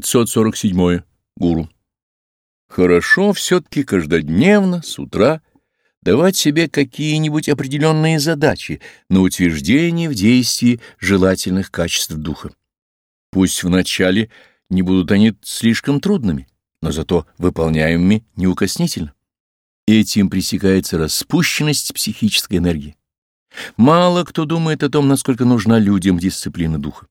547. Гуру. Хорошо все-таки каждодневно, с утра, давать себе какие-нибудь определенные задачи на утверждение в действии желательных качеств духа. Пусть вначале не будут они слишком трудными, но зато выполняемыми неукоснительно. Этим пресекается распущенность психической энергии. Мало кто думает о том, насколько нужна людям дисциплина духа.